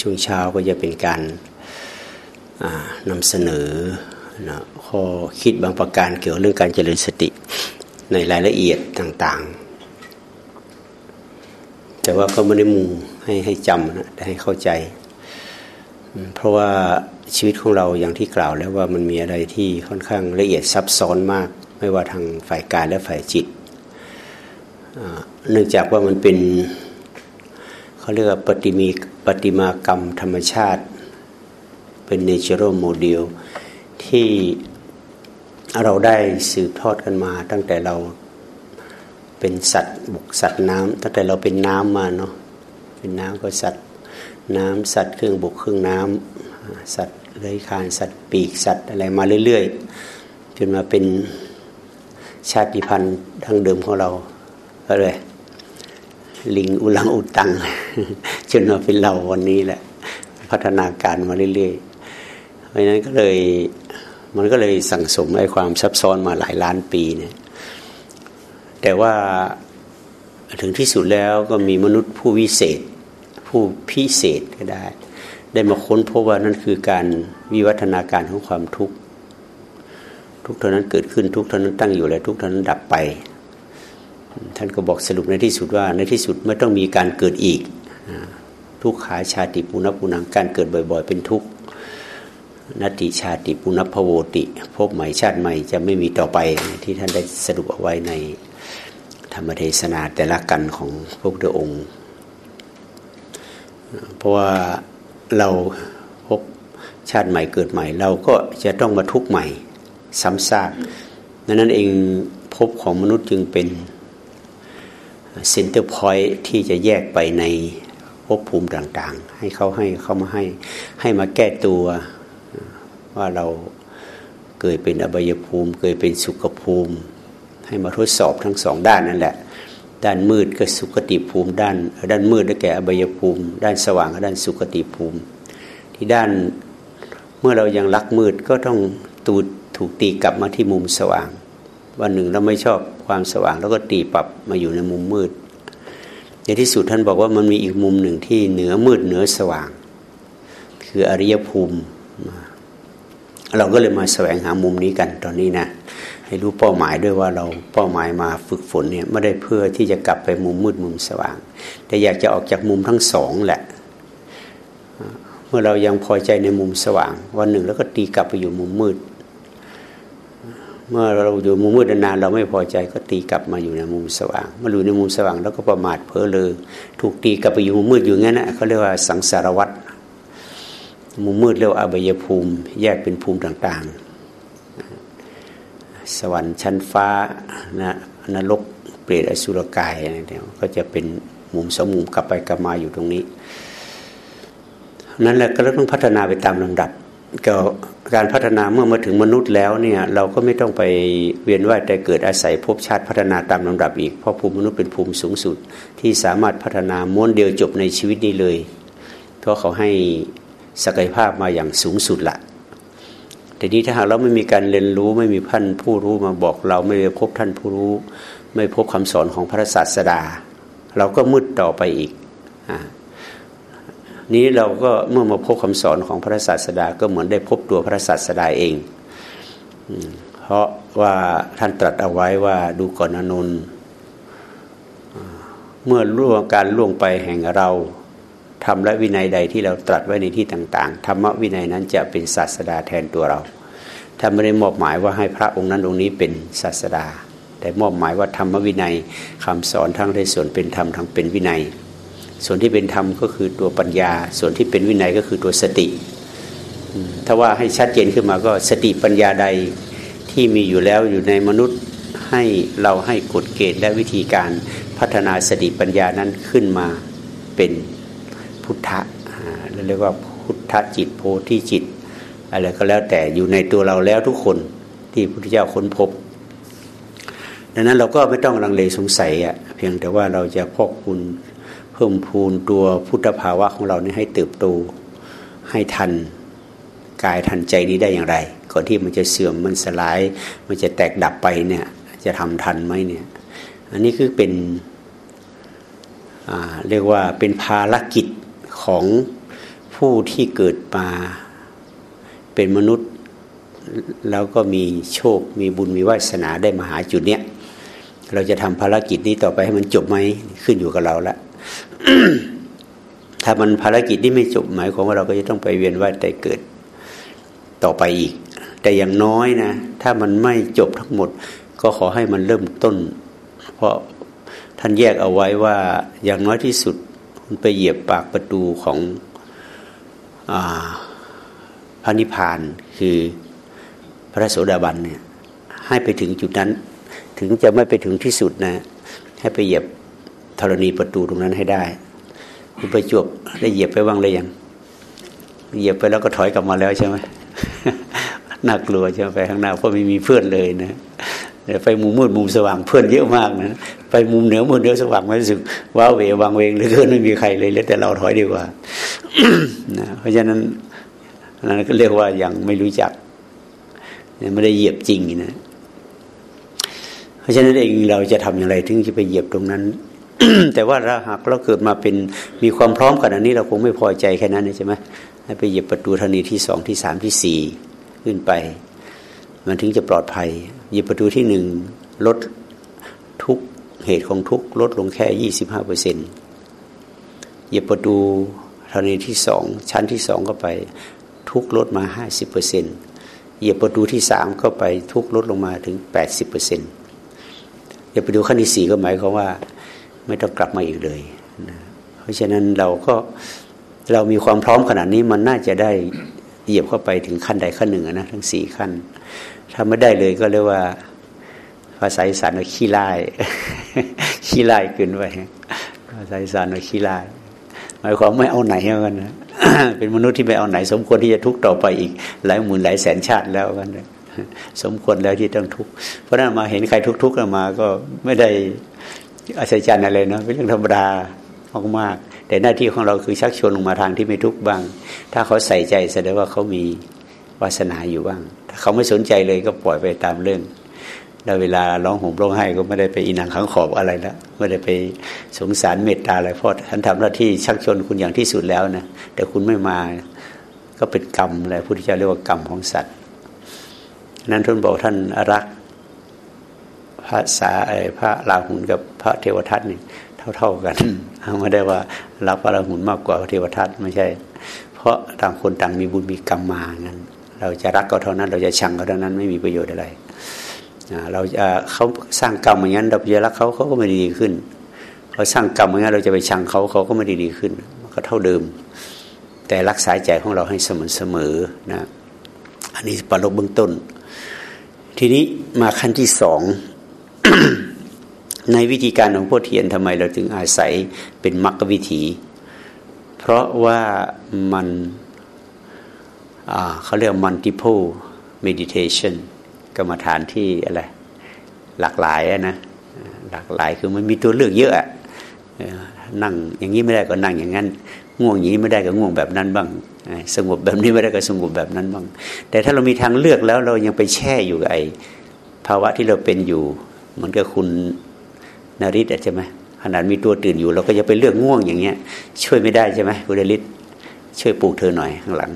ช่วงเช้าก็จะเป็นการนำเสนอนะข้อคิดบางประการเกี่ยวเรื่องการเจริญสติในรายละเอียดต่างๆ แต่ว่าก็ไม่ได้มุ่งให้ให้จำนะแต่ให้เข้าใจ เพราะว่าชีวิตของเราอย่างที่กล่าวแล้วว่ามันมีอะไรที่ค่อนข้างละเอียดซับซ้อนมาก ไม่ว่าทางฝ่ายกายและฝ่ายจิต เนื่องจากว่ามันเป็น เขาเรียกว่าปฏิมีปฏิมากรรมธรรมชาติ เป็นเนเชอรัลโมเดลที่เราได้สืบทอดกันมาตั้งแต่เราเป็นสัตว์บกสัตว์น้ำตั้งแต่เราเป็นน้ำมาเนาะเป็นน้ำก็สัตว์น้ำสัตว์เครื่องบกเครื่องน้ำสัตว์เลื้อยคานสัตว์ปีกสัตว์อะไรมาเรื่อยๆจนมาเป็นชาติพันธุ์ทั้งเดิมของเราก็เลย ลิงอุลังอุตังจนมาเป็นเราวันนี้แหละ พัฒนาการมาเรื่อยๆ เพราะนั้นก็เลยมันก็เลยสั่งสมไอ้ความซับซ้อนมาหลายล้านปีเนี่ยแต่ว่าถึงที่สุดแล้วก็มีมนุษย์ผู้วิเศษ ผู้พิเศษก็ได้ ได้มาค้นพบว่านั่นคือการวิวัฒนาการของความทุกข์ทุกเท่านั้นเกิดขึ้นทุกเท่านั้นตั้งอยู่และทุกเท่านั้นดับไป ท่านก็บอกสรุปในที่สุดว่าในที่สุดไม่ต้องมีการเกิดอีก ทุกขาชาติปุณปุนังการเกิดบ่อยๆ เป็นทุกนติชาติปุณพโวติพบใหม่ชาติใหม่จะไม่มีต่อไปที่ท่านได้สรุปเอาไว้ในธรรมเทศนาแต่ละกันของพระพุทธองค์ เพราะว่าเราภพชาติใหม่เกิดใหม่ เราก็จะต้องมาทุกข์ใหม่ซ้ำซากดังนั้นเองภพของมนุษย์จึงเป็น center point ที่จะแยกไปในภพภูมิต่างๆ ให้เขาให้เขามาให้ให้มาแก้ตัวว่าเราเกิดเป็นอบายภูมิ เกิดเป็นสุขภูมิ ให้มาทดสอบทั้งสองด้านนั่นแหละ ด้านมืดก็สุขติภูมิ ด้านด้านมืดได้แก่อบายภูมิ ด้านสว่างก็ด้านสุขติภูมิ ที่ด้านเมื่อเรายังรักมืดก็ต้องตูดถูกตีกลับมาที่มุมสว่าง วันหนึ่งเราไม่ชอบความสว่าง แล้วก็ตีปรับมาอยู่ในมุมมืด ในที่สุดท่านบอกว่ามันมีอีกมุมหนึ่งที่เหนือมืดเหนือสว่าง คืออริยภูมิ เราก็เลยมาแสวงหามุมนี้กันตอนนี้นะให้รู้เป้าหมายด้วยว่าเราเป้าหมายมาฝึกฝนเนี่ยไม่ได้เพื่อที่จะกลับไปมุมมืดมุมสว่าง แต่อยากจะออกจากมุมทั้งสองแหละ เมื่อเรายังพอใจในมุมสว่าง วันหนึ่งแล้วก็ตีกลับไปอยู่มุมมืด เมื่อเราอยู่มุมมืดนานเราไม่พอใจก็ตีกลับมาอยู่ในมุมสว่างเมื่ออยู่ในมุมสว่างแล้วก็ประมาทเพ้อเลยถูกตีกลับไปอยู่มุมมืดอยู่งั้นนะเขาเรียกว่าสังสารวัตรมุมมืดเรียกว่าอบายภูมิ แยกเป็นภูมิต่างๆ สวรรค์ชั้นฟ้านะนรกเปรตอสุรกายอะไรเนี่ยก็จะเป็นมุมสมุมกลับไปกลับมาอยู่ตรงนี้ นั้นแหละก็ต้องพัฒนาไปตามลำดับ ก็การพัฒนาเมื่อมาถึงมนุษย์แล้วเนี่ยเราก็ไม่ต้องไปเวียนว่ายแต่เกิดอาศัยภพชาติพัฒนาตามลำดับอีก เพราะภูมิมนุษย์เป็นภูมิสูงสุด ที่สามารถพัฒนาม้วนเดียวจบในชีวิตนี้เลยเพราะเขาให้ศักยภาพมาอย่างสูงสุดละแต่นี้ถ้าหากเราไม่มีการเรียนรู้ไม่มีพันผู้รู้มาบอกเราไม่ได้พบท่านผู้รู้ ไม่พบคำสอนของพระศาสดา เราก็มืดต่อไปอีกอ่า นี้เราก็เมื่อมาพบคำสอนของพระศาสดาก็เหมือนได้พบตัวพระศาสดาเอง เพราะว่าท่านตรัสเอาไว้ว่าดูก่อนอนุนเมื่อล่วงการล่วงไปแห่งเราทำและวินัยใดที่เราตรัสไว้ในที่ต่าง ๆ ธรรมวินัยนั้นจะเป็นศาสดาแทนตัวเราท่านไม่ได้มอบหมายว่าให้พระองค์นั้นองค์นี้เป็นศาสดา แต่มอบหมายว่าธรรมวินัยคำสอนทั้งในส่วนเป็นธรรมทั้งเป็นวินัย ส่วนที่เป็นธรรมก็คือตัวปัญญา ส่วนที่เป็นวินัยก็คือตัวสติ ถ้าว่าให้ชัดเจนขึ้นมาก็สติปัญญาใดที่มีอยู่แล้วอยู่ในมนุษย์ให้เราให้กฎเกณฑ์และวิธีการพัฒนาสติปัญญานั้นขึ้นมาเป็นพุทธะเรียกว่าพุทธจิตโพธิจิตอะไรก็แล้วแต่อยู่ในตัวเราแล้วทุกคนที่พระพุทธเจ้าค้นพบ ดังนั้นเราก็ไม่ต้องลังเลสงสัยอะเพียงแต่ว่าเราจะพอกคุณ เพิ่มพูนตัวพุทธภาวะของเรานี่ให้เติบโตให้ทันกายทันใจนี้ได้อย่างไร ก่อนที่มันจะเสื่อมมันสลาย มันจะแตกดับไปเนี่ยจะทำทันไหมเนี่ยอันนี้คือเป็นเรียกว่าเป็นภารกิจของผู้ที่เกิดมาเป็นมนุษย์ แล้วก็มีโชคมีบุญมีวาสนาได้มาหาจุดเนี้ยเราจะทำภารกิจนี้ต่อไปให้มันจบไหมขึ้นอยู่กับเราละ ถ้ามันภารกิจนี้ไม่จบหมายความว่าเราก็จะต้องไปเวียนว่ายแต่เกิดต่อไปอีก แต่อย่างน้อยนะ ถ้ามันไม่จบทั้งหมด ก็ขอให้มันเริ่มต้น เพราะท่านแยกเอาไว้ว่าอย่างน้อยที่สุดคุณไปเหยียบปากประตูของอพระนิพพานคือพระโสดาบันเนี่ยให้ไปถึงจุดนั้น ถึงจะไม่ไปถึงที่สุดนะ ให้ไปเหยียบ ธรณีประตูตรงนั้นให้ได้คุณไปจวบได้เหยียบไปบ้างเลยยังเหยียบไปแล้วก็ถอยกลับมาแล้วใช่ไหมน่ากลัวใช่ไหมไปข้างหน้าเพราะไม่มีเพื่อนเลยนะไปมุมมืดมุมสว่างเพื่อนเยอะมากนะไปมุมเหนือมุมเหนือสว่างไม่รู้สึกว้าเววางเวงหรือเกินไม่มีใครเลยแล้วแต่เราถอยดีกว่านะเพราะฉะนั้นนั่นก็เรียกว่ายังไม่รู้จักไม่ได้เหยียบจริงนะ เพราะฉะนั้นเองเราจะทำอย่างไรถึงจะไปเหยียบตรงนั้น แต่ว่าถ้าหากเราเกิดมาเป็นมีความพร้อมขนาดนี้เราคงไม่พอใจแค่นั้นใช่ไหมให้ไปเหยียบประตูธนีที่สองที่สามที่สี่ขึ้นไป มันถึงจะปลอดภัยเหยียบประตูที่หนึ่งลดทุกเหตุของทุกลดลงแค่ยี่สิบห้าเปอร์เซ็นต์เหยียบประตูธนีที่สองชั้นที่สองก็ไป ทุกลดมาห้าสิบเปอร์เซ็นต์เหยียบประตูที่สามก็ไปทุกลดลงมาถึงแปดสิบเปอร์เซ็นต์เหยียบประตูขั้นที่สี่ก็หมายความว่า ไม่ต้องกลับมาอีกเลยนะเพราะฉะนั้นเราก็เรามีความพร้อมขนาดนี้มันน่าจะได้เหยียบเข้าไปถึงขั้นใดขั้นหนึ่งนะทั้งสี่ขั้น ถ้าไม่ได้เลยก็เรียกว่า ภาษาอีสานว่าขี้ไล่ขี้ไล่เกินไปภาษาอีสานว่าขี้ไล่หมายความไม่เอาไหนกันนะเป็นมนุษย์ที่ไม่เอาไหน สมควรที่จะทุกข์ต่อไปอีก หลายหมื่นหลายแสนชาติแล้วกันสมควรแล้วที่ต้องทุกข์เพราะนั้นมาเห็นใครทุกข์ๆมาก็ไม่ได้ อัศจรรย์อะไรเนะเป็นเรื่องธรรมดามากๆแต่หน้าที่ของเราคือชักชวนลงมาทางที่ไม่ทุกข์บ้าง ถ้าเขาใส่ใจแสดงว่าเขามีวาสนาอยู่บ้าง ถ้าเขาไม่สนใจเลยก็ปล่อยไปตามเรื่องแล้วเวลาร้องห่มร้องไห้ก็ไม่ได้ไปอินังขังขอบอะไรแล้วไม่ได้ไปสงสารเมตตาอะไรเพราะท่านทำหน้าที่ชักชวนคุณอย่างที่สุดแล้วนะแต่คุณไม่มาก็เป็นกรรมอะไรพุทธเจ้าเรียกว่ากรรมของสัตว์นั้นท่านบอกท่านรัก พระสาพระราหุลกับพระเทวทัตนี่เท่าๆกันไม่ได้ว่ารักพระราหุลมากกว่าพระเทวทัตไม่ใช่ เพราะต่างคนต่างมีบุญมีกรรมมางั้น เราจะรักก็เท่านั้น เราจะชังก็เท่านั้นไม่มีประโยชน์อะไรเราจะเขาสร้างกรรมอย่างนั้นเราจะรักเขาเขาก็ไม่ดีขึ้นเขาสร้างกรรมอย่างนั้นเราจะไปชังเขาเขาก็ไม่ดีดีขึ้นก็เท่าเดิม แต่รักษาใจของเราให้เสมอเสมอนะอันนี้ปรบเบื้องต้น ทีนี้มาขั้นที่สอง ในวิธีการของพ่อเทียนทำไมเราถึงอาศัยเป็นมรรควิถี เพราะว่ามันเขาเรียก multiple meditation กรรมฐานที่อะไรหลากหลายนะหลากหลายคือมันมีตัวเลือกเยอะนั่งอย่างนี้ไม่ได้ก็นั่งอย่างนั้น ง่วงอย่างนี้ไม่ได้ก็ง่วงแบบนั้นบ้าง สงบแบบนี้ไม่ได้ก็สงบแบบนั้นบ้าง แต่ถ้าเรามีทางเลือกแล้วเรายังไปแช่อยู่กับไอภาวะที่เราเป็นอยู่ เหมือนกับคุณนาริตใช่ไหมขนาดมีตัวตื่นอยู่เราก็จะไปเลือกง่วงอย่างเงี้ย ช่วยไม่ได้ใช่ไหมคุณนาริตช่วยปลูกเธอหน่อยข้างหลัง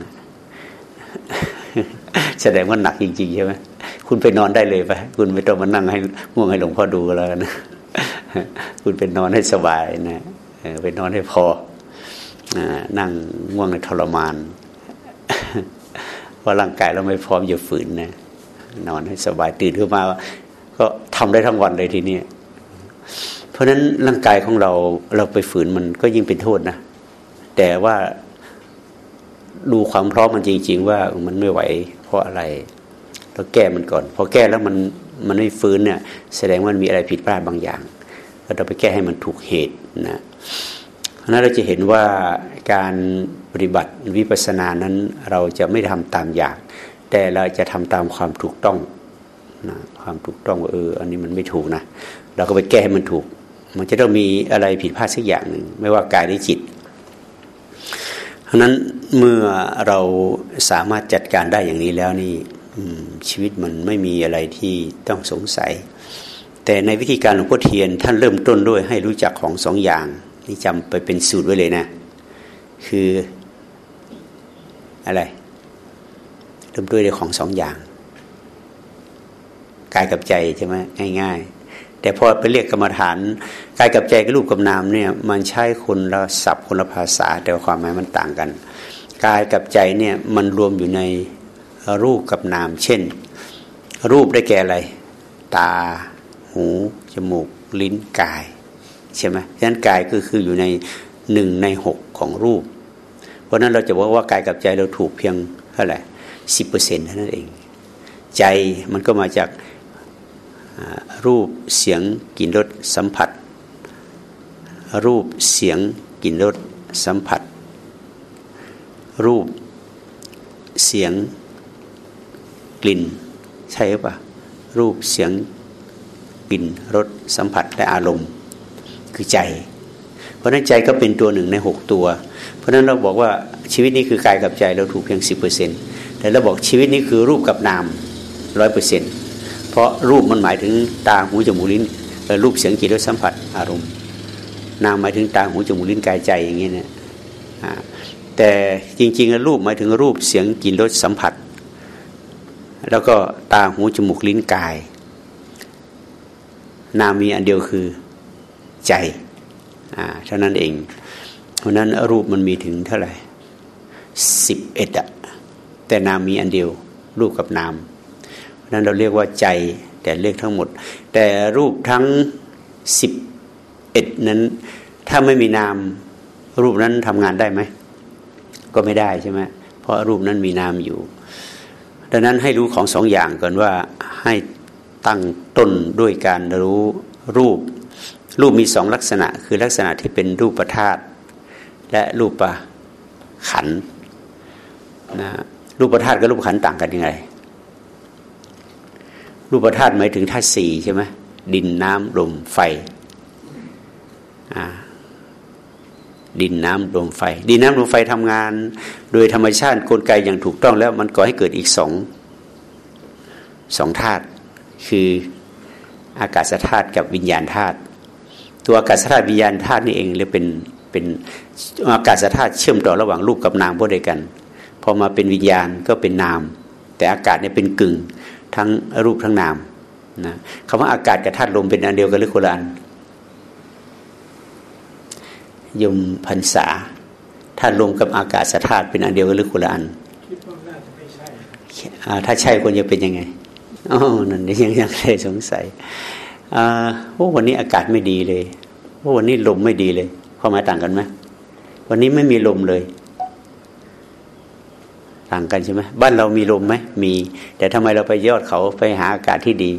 แสดงว่าหนักจริงๆใช่ไหมคุณไปนอนได้เลยไปคุณไม่ต้องมานั่งให้ง่วงให้หลวงพ่อดูแล้วนะคุณเป็นอนให้สบายนะไปนอนให้พอนั่งง่วงในทรมานเพราะร่างกายเราไม่พร้อมจะฝืนนะนอนให้สบายตื่นขึ้นมา ก็ทำได้ทั้งวันเลยทีนี้เพราะฉะนั้นร่างกายของเราเราไปฝืนมันก็ยิ่งเป็นโทษนะแต่ว่าดูความพร้อมมันจริง ๆ ว่ามันไม่ไหว เพราะอะไรเราแก้มันก่อน พอแก้แล้วมันมันไม่ฟื้นเนี่ย แสดงว่ามันมีอะไรผิดพลาดบางอย่างเราไปแก้ให้มันถูกเหตุนะเพราะนั้นเราจะเห็นว่าการปฏิบัติวิปัสสนานั้น เราจะไม่ทำตามอยางแต่เราจะทำตามความถูกต้อง นะความถูกต้องว่าเออ อันนี้มันไม่ถูกนะเราก็ไปแก้ให้มันถูก มันจะต้องมีอะไรผิดพลาดสักอย่างหนึ่งไม่ว่ากายหรือจิตเพราะนั้นเมื่อเราสามารถจัดการได้อย่างนี้แล้วนี่ชีวิตมันไม่มีอะไรที่ต้องสงสัย แต่ในวิธีการหลวงพ่อเทียนท่านเริ่มต้นด้วยให้รู้จักของสองอย่างนี่จำไปเป็นสูตรไว้เลยนะ คืออะไรเริ่มด้วยของสองอย่าง กายกับใจใช่ไหมง่าย ๆ แต่พอไปเรียกกรรมฐานกายกับใจกับรูปกับนามเนี่ยมันใช้คนละศัพท์คนละภาษา แต่ความหมายมันต่างกันกายกับใจเนี่ยมันรวมอยู่ในรูปกับนาม เช่น รูปได้แก่อะไร ตา หู จมูก ลิ้นกายใช่ไหมฉะนั้นกายก็คืออยู่ในหนึ่งในหกของรูป เพราะนั้นเราจะบอกว่ากายกับใจเราถูกเพียงเท่าไหร่สิบเปอร์เซ็นต์เท่านั้นเอง ใจมันก็มาจาก รูปเสียงกลิ่นรสสัมผัส รูปเสียงกลิ่นรสสัมผัส รูปเสียงกลิ่นใช่ปะรูปเสียงกลิ่นรสสัมผัสและอารมณ์คือใจ เพราะนั้นใจก็เป็นตัวหนึ่งในหกตัว เพราะนั้นเราบอกว่าชีวิตนี้คือกายกับใจเราถูกเพียงสิบเปอร์เซ็นต์แต่เราบอกชีวิตนี้คือรูปกับนามร้อยเปอร์เซ็นต์ เพราะรูปมันหมายถึงตาหูจมูกลิ้นรูปเสียงกลิ่นรสสัมผัสอารมณ์นามหมายถึงตาหูจมูกลิ้นกายใจอย่างนี้เนี่ยแต่จริงๆรูปหมายถึงรูปเสียงกลิ่นรสสัมผัส แล้วก็ตาหูจมูกลิ้นกาย นามมีอันเดียวคือใจอ่าเท่านั้นเอง เพราะนั้นรูปมันมีถึงเท่าไหร่สิบเอ็ดอะแต่นามมีอันเดียวรูปกับนาม นั้นเราเรียกว่าใจ แต่เรียกทั้งหมด แต่รูปทั้งสิบเอ็ดนั้น ถ้าไม่มีนาม รูปนั้นทำงานได้ไหม ก็ไม่ได้ใช่ไหมเพราะรูปนั้นมีนามอยู่ ดังนั้นให้รู้ของสองอย่างก่อนว่าให้ตั้งต้นด้วยการรู้รูป รูปมีสองลักษณะ คือลักษณะที่เป็นรูปธาตุและรูปประขันนะรูปธาตุกับรูปขันต่างกันยังไง รูปธาตุหมายถึงธาตุสี่ใช่ไหมดินน้ำลมไฟดินน้ำลมไฟ ดินน้ำลมไฟทำงาน โดยธรรมชาติกลไกอย่างถูกต้องแล้ว มันก่อให้เกิดอีกสองสองธาตุคืออากาศธาตุกับวิญญาณธาตุตัวอากาศธาตุวิญญาณธาตุนี่เองเลยเป็นเป็นอากาศธาตุเชื่อมต่อระหว่างรูปกับนามพวกเดียวกันพอมาเป็นวิญญาณก็เป็นนาม แต่อากาศเนี่ยเป็นกึ่ง ทั้งรูปทั้งนามนะคำว่าอากาศกับธาตุลมเป็นอันเดียวกันหรือคนละอันยมพันษาธาตุลมกับอากาศธาตุเป็นอันเดียวกันหรือคนละอันถ้าใช่ควรจะเป็นยังไงอ๋อนั่นยังยังเลยสงสัยว่าวันนี้อากาศไม่ดีเลยว่าวันนี้ลมไม่ดีเลยความหมายต่างกันไหมวันนี้ไม่มีลมเลย ต่างกันใช่ไหมบ้านเรามีลมไหมมี แต่ทำไมเราไปยอดเขาไปหาอากาศที่ดี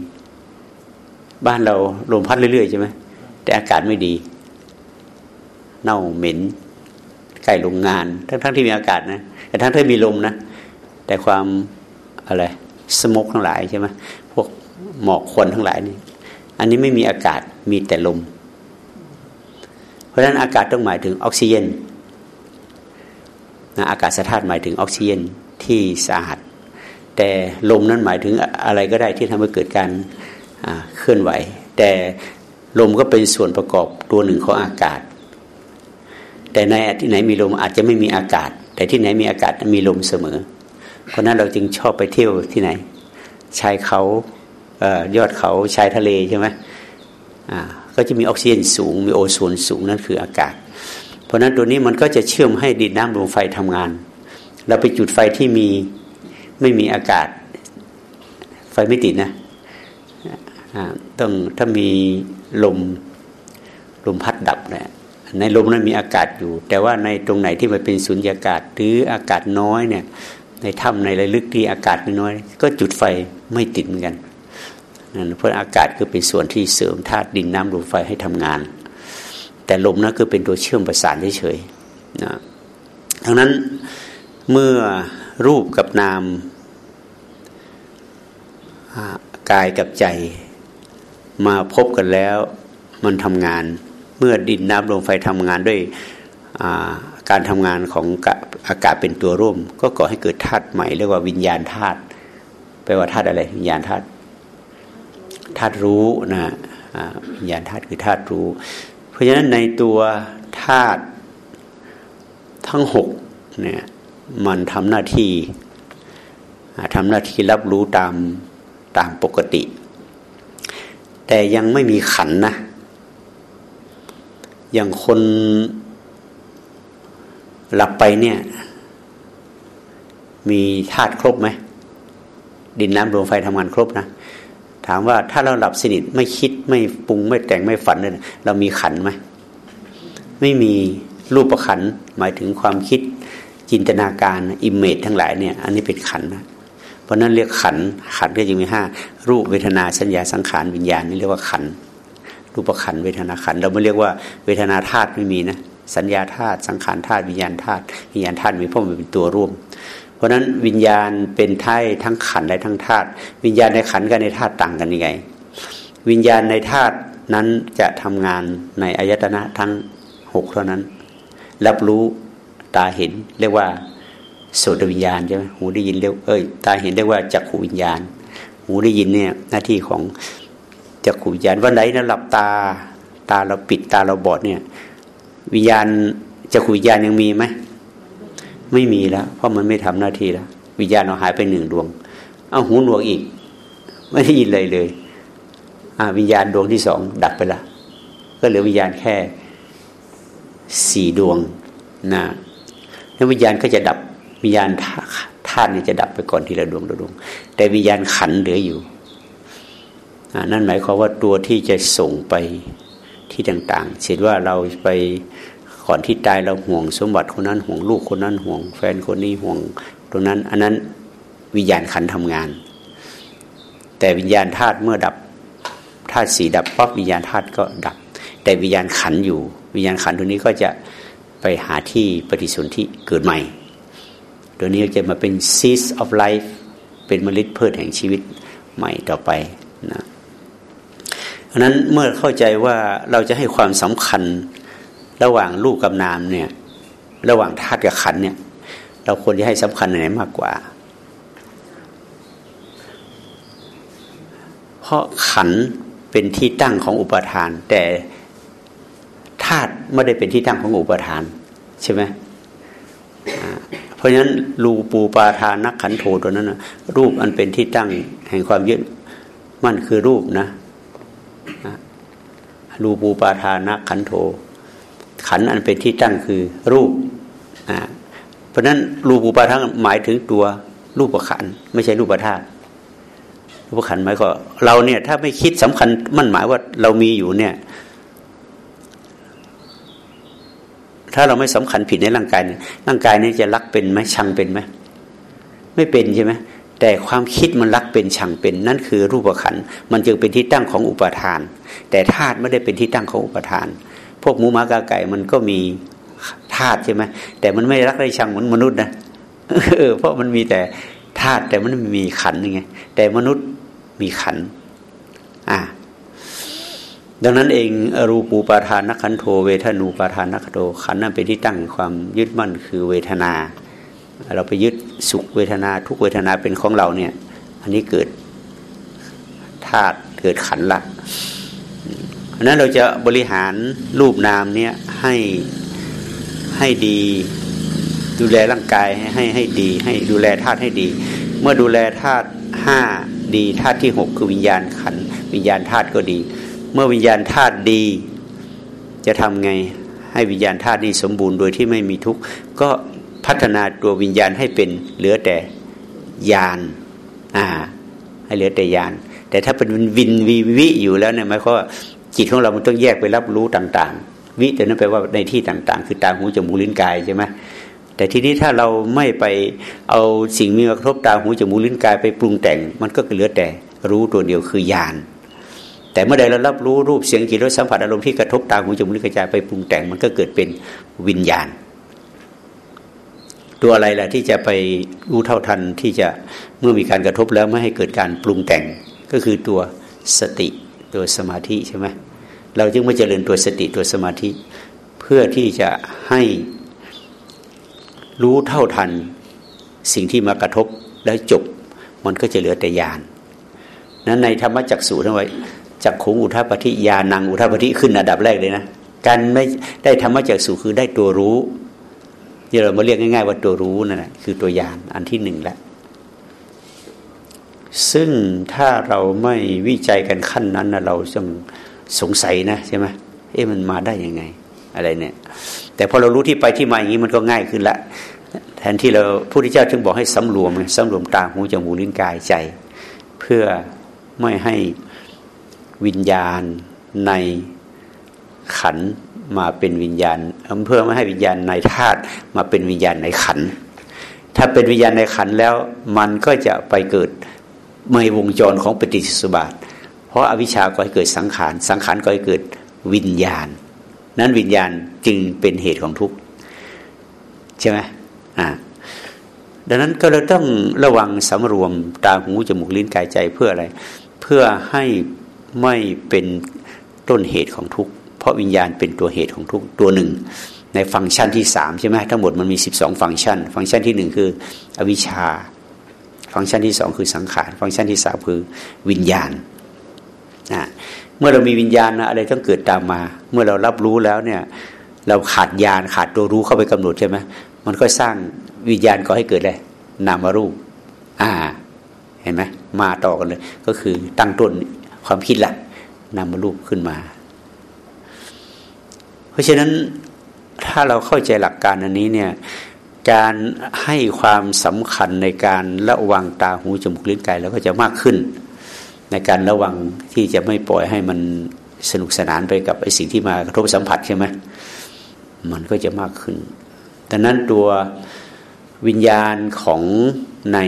บ้านเราลมพัดเรื่อยๆใช่ไหมแต่อากาศไม่ดี เน่าเหม็นใกล้โรงงาน ทั้งๆทที่มีอากาศนะแต่ทั้งที่มีลมนะแต่ความอะไรสมกทั้งหลายใช่ไหมพวกหมอกควันทั้งหลายนี่อันนี้ไม่มีอากาศมีแต่ลม เพราะฉะนั้นอากาศต้องหมายถึงออกซิเจน อากาศธาตุหมายถึงออกซิเจนที่สะอาดแต่ลมนั้นหมายถึงอะไรก็ได้ที่ทำให้เกิดการเคลื่อนไหว แต่ลมก็เป็นส่วนประกอบตัวหนึ่งของอากาศ แต่ในที่ไหนมีลมอาจจะไม่มีอากาศ แต่ที่ไหนมีอากาศมีลมเสมอ เพราะนั้นเราจึงชอบไปเที่ยวที่ไหน ชายเขายอดเขาชายทะเลใช่ไหมอ่าก็จะมีออกซิเจนสูง มีโอโซนสูงนั่นคืออากาศ เพราะนั้นตัวนี้มันก็จะเชื่อมให้ดินน้ำลมไฟทำงาน เราไปจุดไฟที่มีไม่มีอากาศ ไฟไม่ติดนะต้องถ้ามีลมลมพัดดับเนี่ยในลมนั้นมีอากาศอยู่ แต่ว่าในตรงไหนที่มันเป็นสุญญากาศหรืออากาศน้อยเนี่ย ในถ้ำในระลึกที่อากาศน้อย ก็จุดไฟไม่ติดเหมือนกันเพราะอากาศคือเป็นส่วนที่เสริมธาตุดินน้ำลมไฟให้ทำงาน แต่ลมนั้นคือเป็นตัวเชื่อมประสานเฉยๆนะดังนั้นเมื่อรูปกับนามกายกับใจมาพบกันแล้วมันทำงาน เมื่อดินน้ำลมไฟทำงานด้วยการทำงานของอากาศเป็นตัวร่วม ก็ก่อให้เกิดธาตุใหม่เรียกว่าวิญญาณธาตุแปลว่าธาตุอะไร วิญญาณธาตุธาตุรู้นะวิญญาณธาตุคือธาตุรู้ ราะฉะนั้นในตัวธาตุทั้งหกเนี่ยมันทำหน้าที่ทำหน้าที่รับรู้ตามตามปกติ แต่ยังไม่มีขันนะ อย่างคนหลับไปเนี่ย มีธาตุครบไหมดินน้ำลมไฟทำงานครบนะ ถามว่าถ้าเราหลับสนิทไม่คิดไม่ปรุงไม่แต่งไม่ฝันเลยเรามีขันไหมไม่มีรูปประขันหมายถึงความคิดจินตนาการอิมเมจทั้งหลายเนี่ย อันนี้เป็นขันนะเพราะนั้นเรียกขันขันก็จะมีห้ารูปเวทนาสัญญาสังขารวิญญาณนี่เรียกว่าขันรูปขันเวทนาขันเราไม่เรียกว่าเวทนาธาตุไม่มีนะสัญญาธาตุสังขารธาตุวิญญาณธาตุวิญญาณธาตุมีเพราะมันเป็นตัวร่วม เพราะนั้นวิญญาณเป็นไทยทั้งขันและทั้งธาตุวิญญาณในขันกับในธาตุต่างกันยังไง วิญญาณในธาตุนั้นจะทำงานในอายตนะทั้งหกเท่านั้น รับรู้ตาเห็นเรียกว่าโสตวิญญาณใช่ไหมหูได้ยินเรียกเอ้ยตาเห็นเรียกว่าจักขูวิญญาณ หูได้ยินเนี่ยหน้าที่ของจักขูวิญญาณวันไหนเราหลับตาตาเราปิดตาเราบอดเนี่ย วิญญาณจักขูวิญญาณยังมีไหม ไม่มีแล้วเพราะมันไม่ทำหน้าที่แล้ววิญญาณเราหายไปหนึ่งดวง เอาหูหนวกอีก ไม่ได้ยินเลยเลยอ่าวิญญาณดวงที่สองดับไปละก็เหลือวิญญาณแค่สี่ดวงนะแล้ววิญญาณก็จะดับวิญญาณธาตุนี่จะดับไปก่อนทีละดวงละดวง แต่วิญญาณขันเหลืออยู่นั่นหมายความว่าตัวที่จะส่งไปที่ต่างๆ เช่นว่าเราไป ก่อนที่ตายเราห่วงสมบัติคนนั้นห่วงลูกคนนั้นห่วง แฟนคนนี้ห่วงตรงนั้น อันนั้นวิญญาณขันทำงาน แต่วิญญาณธาตุเมื่อดับธาตุสีดับปั๊บวิญญาณธาตุก็ดับ แต่วิญญาณขันอยู่ วิญญาณขันตัวนี้ก็จะไปหาที่ปฏิสนธิเกิดใหม่ตัวนี้จะมาเป็น seed of life เป็นเมล็ดพืชแห่งชีวิตใหม่ต่อไปนะเพราะนั้นเมื่อเข้าใจว่าเราจะให้ความสำคัญ ระหว่างรูปกับนามเนี่ย ระหว่างธาตุกับขันเนี่ย เราควรจะให้สำคัญไหนมากกว่า เพราะขันเป็นที่ตั้งของอุปทาน แต่ธาตุไม่ได้เป็นที่ตั้งของอุปทาน ใช่ไหมเพราะฉะนั้นรูปูปาทานักขันโถตัวนั้นนะรูปอันเป็นที่ตั้งแห่งความยึดมั่นคือรูปนะรูปูปาทานักขันโถ ขันอันเป็นที่ตั้งคือรูปเพราะฉะนั้นรูปูปาทาหมายถึงตัวรูปประขันไม่ใช่รูปธาตุรูปขันหมายก็เราเนี่ยถ้าไม่คิดสำคัญมันหมายว่าเรามีอยู่เนี่ย ถ้าเราไม่สำคัญผิดในร่างกายเนี่ยร่างกายนี้จะรักเป็นไหมชังเป็นไหมไม่เป็นใช่ไหมแต่ความคิดมันรักเป็นชังเป็นนั่นคือรูปขันมันจึงเป็นที่ตั้งของอุปทาน แต่ธาตุไม่ได้เป็นที่ตั้งของอุปทาน พวกหมูหมากาไก่มันก็มีธาตุใช่ไหมแต่มันไม่รักได้ชังเหมือนมนุษย์นะเออเพราะมันมีแต่ธาตุแต่มันไม่มีขันยังไงแต่มนุษย์มีขัน อ่า ดังนั้นเองรูปูปาทานนักขันโทเวทนูปาทานนักขโทขันนั้นเป็นที่ตั้งความยึดมั่นคือเวทนา เราไปยึดสุขเวทนาทุกเวทนาเป็นของเราเนี่ย อันนี้เกิดธาตุเกิดขันละ ราะนั้นเราจะบริหารรูปนามเนี่ยให้ให้ดีดูแลร่างกายให้ให้ดี ให้ดูแลธาตุให้ดี เมื่อดูแลธาตุห้าดีธาตุที่หกคือวิญญาณขันวิญญาณธาตุก็ดี เมื่อวิญญาณธาตุดี จะทำไงให้วิญญาณธาตุนี้สมบูรณ์โดยที่ไม่มีทุกข์ก็พัฒนาตัววิญญาณให้เป็นเหลือแต่ญาณอ่าให้เหลือแต่ญาณแต่ถ้าเป็นวินวีวิอยู่แล้วเนี่ยหมายความว่า จิตของเรามันต้องแยกไปรับรู้ต่าง ๆ วิแต่นั้นแปลว่าในที่ต่าง ๆ คือตาหูจมูกลิ้นกายใช่ไหมแต่ทีนี้ถ้าเราไม่ไปเอาสิ่งมีกระทบตาหูจมูกลิ้นกายไปปรุงแต่ง มันก็เหลือแต่รู้ตัวเดียวคือญาณแต่เมื่อใดเรารับรู้รูปเสียงกลิ่นรสสัมผัสอารมณ์ที่กระทบตาหูจมูกลิ้นกายไปปรุงแต่ง มันก็เกิดเป็นวิญญาณ ตัวอะไรล่ะที่จะไปรู้เท่าทันที่จะเมื่อมีการกระทบแล้วไม่ให้เกิดการปรุงแต่งก็คือตัวสติตัวสมาธิใช่ไหม เราจึงมาเจริญตัวสติตัวสมาธิ เพื่อที่จะให้รู้เท่าทันสิ่งที่มากระทบแล้วจบ มันก็จะเหลือแต่ญาณนั้นในธรรมจักสูทั้งไว้จักขุงอุทัปฏิยานังอุทัปฏิขึ้นอันดับแรกเลยนะการไม่ได้ธรรมจักสุคือได้ตัวรู้ที่เรามาเรียกง่าย ๆ ว่าตัวรู้นั่นแหละคือตัวยานอันที่หนึ่งแล้วซึ่งถ้าเราไม่วิจัยกันขั้นนั้นนะเราต้อง สงสัยนะใช่ไหมเอ๊ะมันมาได้ยังไง อะไรเนี่ย แต่พอเรารู้ที่ไปที่มาอย่างนี้มันก็ง่ายขึ้นละ แทนที่เราผู้ที่เจ้าจึงบอกให้สำรวมสำรวมตาหูจมูกลิ้นกายใจ เพื่อไม่ให้วิญญาณในขันมาเป็นวิญญาณเพื่อไม่ให้วิญญาณในธาตุมาเป็นวิญญาณในขัน ถ้าเป็นวิญญาณในขันแล้วมันก็จะไปเกิดในวงจรของปฏิสุบาท เพราะอาวิชชาก็ให้เกิดสังขาร สังขารก็ให้เกิดวิญญาณ นั้นวิญญาณจึงเป็นเหตุของทุกข์ใช่ไหมอ่าดังนั้นก็เราต้องระวังสำรวมตาหูจมูกลิ้นกายใจเพื่ออะไร เพื่อให้ไม่เป็นต้นเหตุของทุกข์เพราะวิญญาณเป็นตัวเหตุของทุกข์ตัวหนึ่ง ในฟังก์ชันที่สามใช่ไหมทั้งหมดมันมีสิบสองฟังก์ชัน ฟังก์ชันที่หนึ่งคืออวิชชา ฟังก์ชันที่สองคือสังขาร ฟังก์ชันที่สามคือวิญญาณ นะเมื่อเรามีวิญญาณนะอะไรต้องเกิดตามมา เมื่อเรารับรู้แล้วเนี่ย เราขาดญาณขาดตัวรู้เข้าไปกำหนดใช่ไหมมันก็สร้างวิญญาณก็ให้เกิดเลยนามารูป อ่า เห็นไหมมาต่อกันเลย ก็คือตั้งต้นความคิดละนามารูปขึ้นมา เพราะฉะนั้นถ้าเราเข้าใจหลักการอันนี้เนี่ยการให้ความสำคัญในการระวังตาหูจมูกลิ้นกายแล้วก็จะมากขึ้น ในการระวังที่จะไม่ปล่อยให้มันสนุกสนานไปกับไอ้สิ่งที่มากระทบสัมผัสใช่ไหมมันก็จะมากขึ้น ดังนั้นตัววิญญาณของใน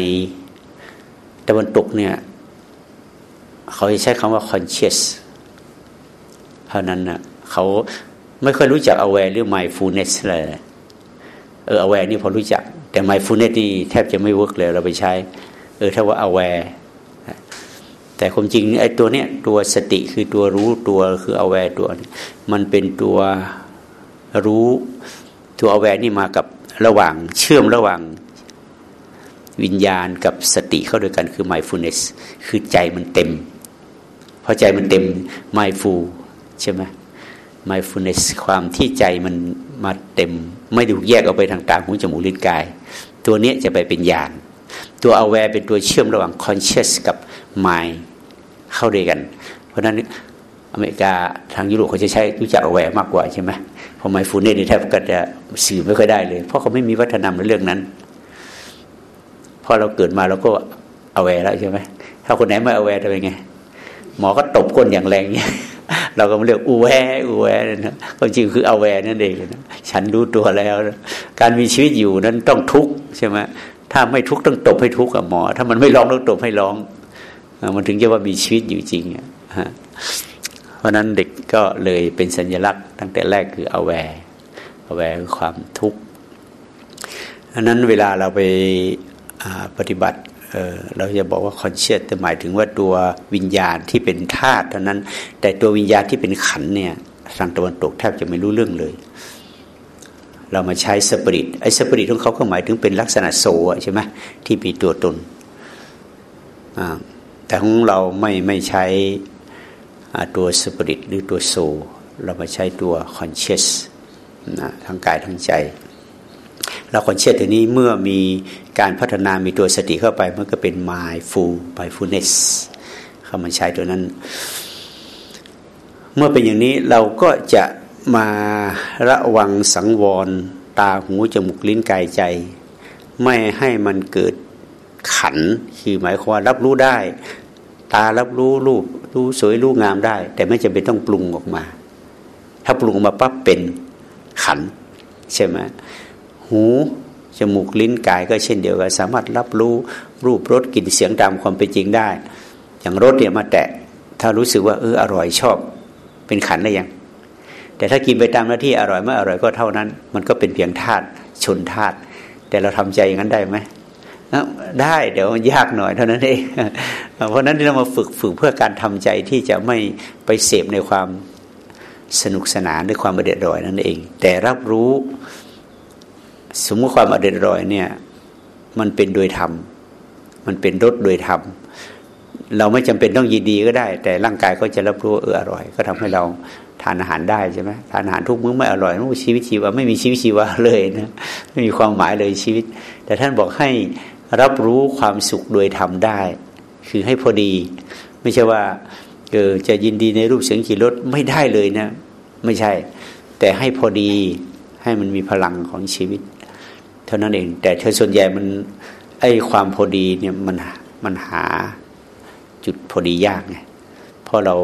ตะวันตกเนี่ย เขาจะใช้คำว่า conscious เท่านั้นนะเขาไม่ค่อยรู้จัก aware หรือ mindfulness เลยเออ aware นี่พอรู้จัก แต่ mindfulness นี่แทบจะไม่ work เลยเราไปใช้ เออถ้าว่า aware แต่ความจริงไอ้ตัวเนี้ยตัวสติคือตัวรู้ตัวคือ aware ตัว มันเป็นตัวรู้ตัว aware นี่มากับระหว่างเชื่อมระหว่างวิญญาณกับสติเข้าด้วยกันคือ mindfulness คือใจมันเต็มพอใจมันเต็ม mindful ใช่ไหม mindfulness ความที่ใจมันมาเต็ม ไม่ถูกแยกออกไปทางตาหูจมูกลิ้นกาย ตัวนี้จะไปเป็นญาณตัว aware เป็นตัวเชื่อมระหว่าง conscious กับ mind เข้าด้วยกัน เพราะนั้นอเมริกาทางยุโรปเขาจะใช้รู้จัก aware มากกว่าใช่ไหมพอ mindfulness นี่แทบก็จะสื่อไม่ค่อยได้เลย เพราะเขาไม่มีวัฒนธรรมในเรื่องนั้นพอเราเกิดมาเราก็ aware แล้วใช่ไหมถ้าคนไหนไม่ aware จะเป็นไง หมอก็ตบก้นอย่างแรงเนี่ยเราก็เรียกอูแวอูแวนะความจริงคือเอาแวนั่นเองนะฉันรู้ตัวแล้ว การมีชีวิตอยู่นั้นต้องทุกข์ใช่ไหมถ้าไม่ทุกข์ต้องตบให้ทุกข์กับหมอ ถ้ามันไม่ร้องต้องตบให้ร้อง มันถึงจะว่ามีชีวิตอยู่จริงเพราะนั้นเด็กก็เลยเป็นสัญลักษณ์ ตั้งแต่แรกคือเอาแวเอาแวคือความทุกข์อันนั้นเวลาเราไปปฏิบัติเเราจะบอกว่าคอนเชียสแต่หมายถึงว่าตัววิญญาณที่เป็นธาตุเท่านั้น แต่ตัววิญญาณที่เป็นขันเนี่ยทางตะวันตกแทบจะไม่รู้เรื่องเลย เรามาใช้สปริตไอ้สปริตของเขาก็หมายถึงเป็นลักษณะโซใช่ไหมที่มีตัวตนอ่า แต่ของเราไม่ไม่ใช้ตัวสปิริตหรือตัวโซเรามาใช้ตัวคอนเชีสทั้งกายทั้งใจ เราคอนเชีสตัวนี้เมื่อมีการพัฒนามีตัวสติเข้าไป มันก็เป็น mindful mindfulness เข้ามาใช้ตัวนั้น เมื่อเป็นอย่างนี้เราก็จะมาระวังสังวร ตาหูจมูกลิ้นกายใจ ไม่ให้มันเกิด ขันคือหมายความว่ารับรู้ได้ ตารับรู้รูปรู้สวยรู้งามได้ แต่ไม่จำเป็นต้องปรุงออกมา ถ้าปรุงออกมาปั๊บเป็นขันใช่ไหมหูจมูกลิ้นกายก็เช่นเดียวกันสามารถรับรู้รูปรสกลิ่นเสียงตามความเป็นจริงได้ อย่างรสเนี่ยมาแตะ ถ้ารู้สึกว่าเอออร่อยชอบ เป็นขันได้ยัง แต่ถ้ากินไปตามหน้าที่อร่อยไม่อร่อยก็เท่านั้น มันก็เป็นเพียงธาตุชนธาตุแต่เราทำใจอย่างนั้นได้ไหม ได้เดี๋ยวมันยากหน่อยเท่านั้นเองเพราะนั้นเรามาฝึกฝึกเพื่อการทำใจที่จะไม่ไปเสพในความสนุกสนานในความอเด็ดร่อยนั่นเอง แต่รับรู้สมมติความอเด็ดร่อยเนี่ยมันเป็นโดยธรรม มันเป็นรสโดยธรรม เราไม่จำเป็นต้องยินดีก็ได้ แต่ร่างกายก็จะรับรู้เอออร่อย ก็ทำให้เราทานอาหารได้ใช่ไหมทานอาหารทุกมื้อไม่อร่อยชีวิตชีวาไม่มีชีวิตชีวาเลยนะไม่มีความหมายเลยชีวิต แต่ท่านบอกให้ รับรู้ความสุขโดยทำได้ คือให้พอดี ไม่ใช่ว่าเออจะยินดีในรูปเสียงกลิ่นรสไม่ได้เลยนะ ไม่ใช่ แต่ให้พอดีให้มันมีพลังของชีวิต เท่านั้นเอง แต่เธอส่วนใหญ่มันไอความพอดีเนี่ยมันมันหาจุดพอดียากไงเพราะเรา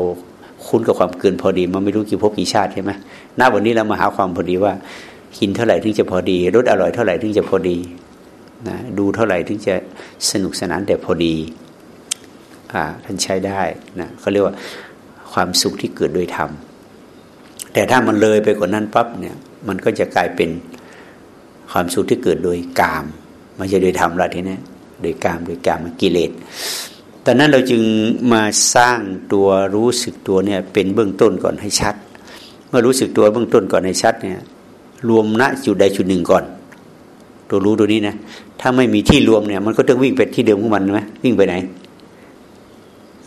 คุ้นกับความเกินพอดีมันไม่รู้กี่ภพกี่ชาติใช่ไหมณวันนี้เรามาหาความพอดีว่า กินเท่าไหร่ถึงจะพอดีรสอร่อยเท่าไหร่ถึงจะพอดี นะดูเท่าไหร่ถึงจะสนุกสนานแต่พอดีอ่าท่านใช้ได้นะเขาเรียกว่าความสุขที่เกิดโดยธรรมแต่ถ้ามันเลยไปกว่านั้นปั๊บเนี่ย มันก็จะกลายเป็นความสุขที่เกิดโดยกามไม่ใช่โดยธรรมละทีนี้โดยกามโดยกามกิเลสตอนนั้นเราจึงมาสร้างตัวรู้สึกตัวเนี่ย เป็นเบื้องต้นก่อนให้ชัด เมื่อรู้สึกตัวเบื้องต้นก่อนให้ชัดเนี่ย รวมณจุดใดจุดหนึ่งก่อน ตัวรู้ตัวนี้นะถ้าไม่มีที่รวมเนี่ย มันก็ต้องวิ่งไปที่เดิมของมันไหมวิ่งไปไหน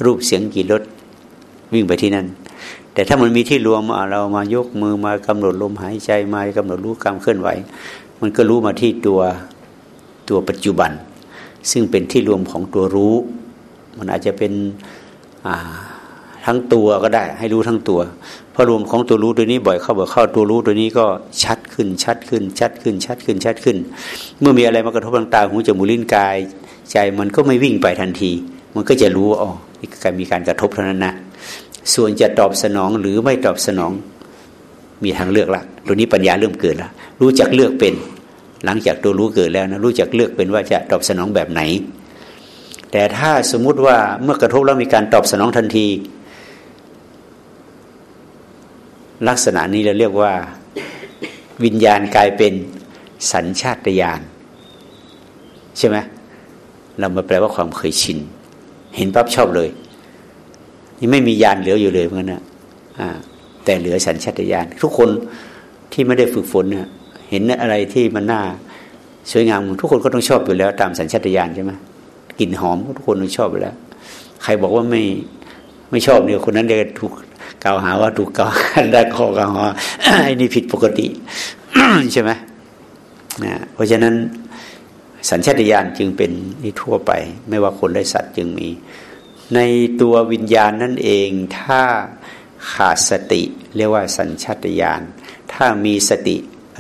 รูปเสียงกี่รถวิ่งไปที่นั่น แต่ถ้ามันมีที่รวมเรามายกมือมากำหนดลมหายใจมากำหนดรู้การเคลื่อนไหว มันก็รู้มาที่ตัวตัวปัจจุบัน ซึ่งเป็นที่รวมของตัวรู้ มันอาจจะเป็นทั้งตัวก็ได้ ให้รู้ทั้งตัว อรวมของตัวรู้ตัวนี้บ่อยเข้าบ่อยเข้าตัวรู้ตัวนี้ก็ชัดขึ้นชัดขึ้น ชัดขึ้น ชัดขึ้นชัดขึ้น เมื่อมีอะไรมากระทบทางตาหูจมูกลิ้นกาย ใจมันก็ไม่วิ่งไปทันที มันก็จะรู้อ๋อนี่การมีการกระทบเท่านั้นนะส่วนจะตอบสนองหรือไม่ตอบสนองมีทางเลือกละตัวนี้ปัญญาเริ่มเกิดแล้วรู้จักเลือกเป็น หลังจากตัวรู้เกิดแล้วนะรู้จักเลือกเป็นว่าจะตอบสนองแบบไหน แต่ถ้าสมมุติว่าเมื่อกระทบแล้วมีการตอบสนองทันที ลักษณะนี้เราเรียกว่าวิญญาณกลายเป็นสัญชาตญาณใช่ไหมเรามาแปลว่าความเคยชิน เห็นปั๊บชอบเลย นี่ไม่มียานเหลืออยู่เลยเหมือนกันนะแต่เหลือสัญชาตญาณทุกคนที่ไม่ได้ฝึกฝนเนี่ยเห็นอะไรที่มันน่าสวยงามทุกคนก็ต้องชอบอยู่แล้ว ตามสัญชาตญาณใช่ไหมกลิ่นหอมทุกคนชอบไปแล้ว ใครบอกว่าไม่ไม่ชอบเนี่ยคนนั้นเรียกถูก กล่าวหาว่าถูกกล่าวได้ข้อกล่าวหาไอ้นี่ผิดปกติใช่ไหมนะเพราะฉะนั้นสัญชาตญาณจึงเป็นนี่ทั่วไป ไม่ว่าคนและสัตว์จึงมี ในตัววิญญาณนั่นเองถ้าขาดสติ เรียกว่าสัญชาตญาณถ้ามีสติ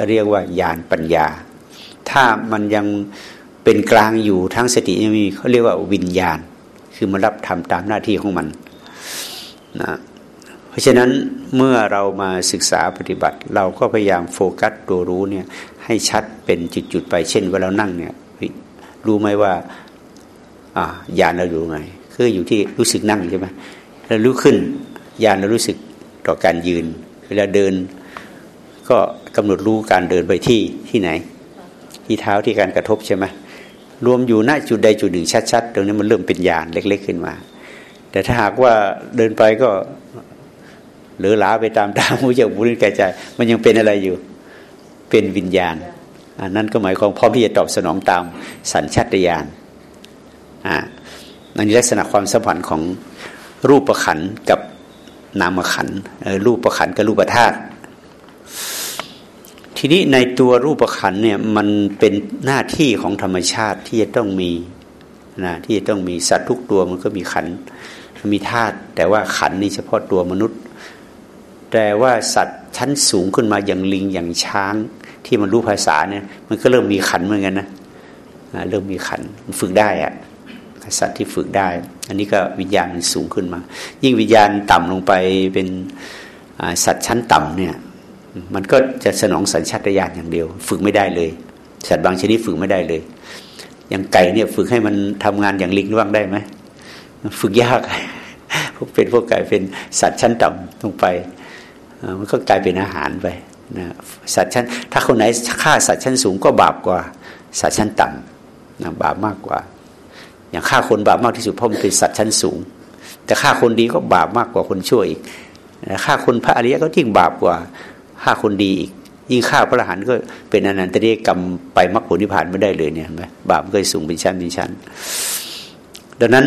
เรียกว่าญาณปัญญา ถ้ามันยังเป็นกลางอยู่ทั้งสติยังมีเขาเรียกว่าวิญญาณ คือมันรับทำตามหน้าที่ของมันนะ ราะฉะนั้นเมื่อเรามาศึกษาปฏิบัติ เราก็พยายามโฟกัสตัวรู้เนี่ยให้ชัดเป็นจุดๆไป เช่นเวลาเรานั่งเนี่ยรู้ไหมว่าอ่าญาณเราอยู่ไง คืออยู่ที่รู้สึกนั่งใช่ไหมแล้วรู้ขึ้นญาณเรารู้สึกต่อการยืน เวลาเดิน ก็กำหนดรู้การเดินไปที่ที่ไหน ที่เท้าที่การกระทบใช่ไหมรวมอยู่ณจุดใดจุดหนึ่งชัดๆตรงนี้มันเริ่มเป็นญาณเล็ก ๆ ขึ้นมา แต่ถ้าหากว่าเดินไปก็ หรือหลาไปตามตามหูจมูกลิ้นกายใจ มันยังเป็นอะไรอยู่ เป็นวิญญาณอันนั้นก็หมายความพร้อมที่จะตอบสนองตามสัญชาตญาณอ่านั่นลักษณะความสัมพันธ์ของรูปประขันกับนามขันรูปประขันกับรูปธาตุทีนี้ในตัวรูปขันเนี่ยมันเป็นหน้าที่ของธรรมชาติที่จะต้องมีนะที่จะต้องมีสัตว์ทุกตัวมันก็มีขันมีธาตุแต่ว่าขันนี่เฉพาะตัวมนุษย์ แต่ว่าสัตว์ชั้นสูงขึ้นมาอย่างลิงอย่างช้าง ที่มันรู้ภาษาเนี่ย มันก็เริ่มมีขันเหมือนกันนะเริ่มมีขันมันฝึกได้อะสัตว์ที่ฝึกได้ อันนี้ก็วิญญาณมันสูงขึ้นมา ยิ่งวิญญาณต่ำลงไปเป็นสัตว์ชั้นต่ำเนี่ย มันก็จะสนองสัญชาตญาณอย่างเดียว ฝึกไม่ได้เลย สัตว์บางชนิดฝึกไม่ได้เลย อย่างไก่เนี่ยฝึกให้มันทำงานอย่างลิงว่างได้ไหมฝึกยากพวกเป็นพวกไก่เป็นสัตว์ชั้นต่ำลงไป มันก็กลายเป็นอาหารไปนะสัตว์ชั้น ถ้าคนไหนฆ่าสัตว์ชั้นสูงก็บาปกว่าสัตว์ชั้นต่ำนะบาปมากกว่า อย่างฆ่าคนบาปมากที่สุดเพราะมันเป็นสัตว์ชั้นสูง แต่ฆ่าคนดีก็บาปมากกว่าคนชั่วอีกฆ่าคนพระอริยะก็ยิ่งบาปกว่าฆ่าคนดีอีก ยิ่งฆ่าพระอรหันต์ก็เป็นอนันตเริยกรรมไปมรรคผลนิพพานไม่ได้เลยเนี่ยเห็นไหมบาปก็สูงเป็นชั้นเป็นชั้น ดังนั้น